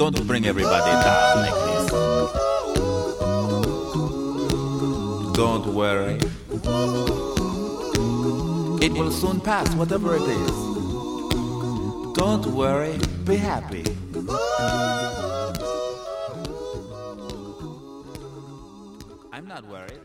Don't bring everybody down like this. Don't worry. It will soon pass, whatever it is. Don't worry, be happy. I'm not worried.